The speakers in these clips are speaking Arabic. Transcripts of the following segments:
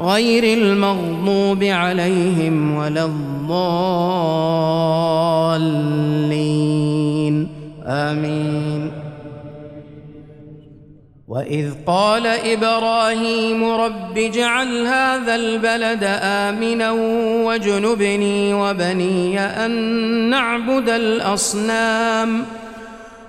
غير المغضوب عليهم ولا الضالين. آمين. وإذ قال إبراهيم رب اجعل هذا البلد آمنا واجنبني وبني أن نعبد الأصنام.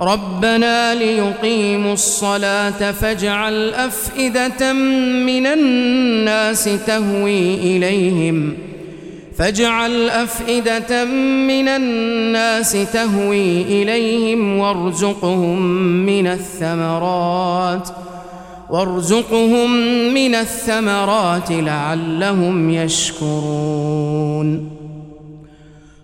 ربنا ليقيموا الصلاة فاجعل أفئدة من الناس تهوي إليهم. فاجعل أفئدة من الناس تهوي إليهم وارزقهم من الثمرات وارزقهم من الثمرات لعلهم يشكرون.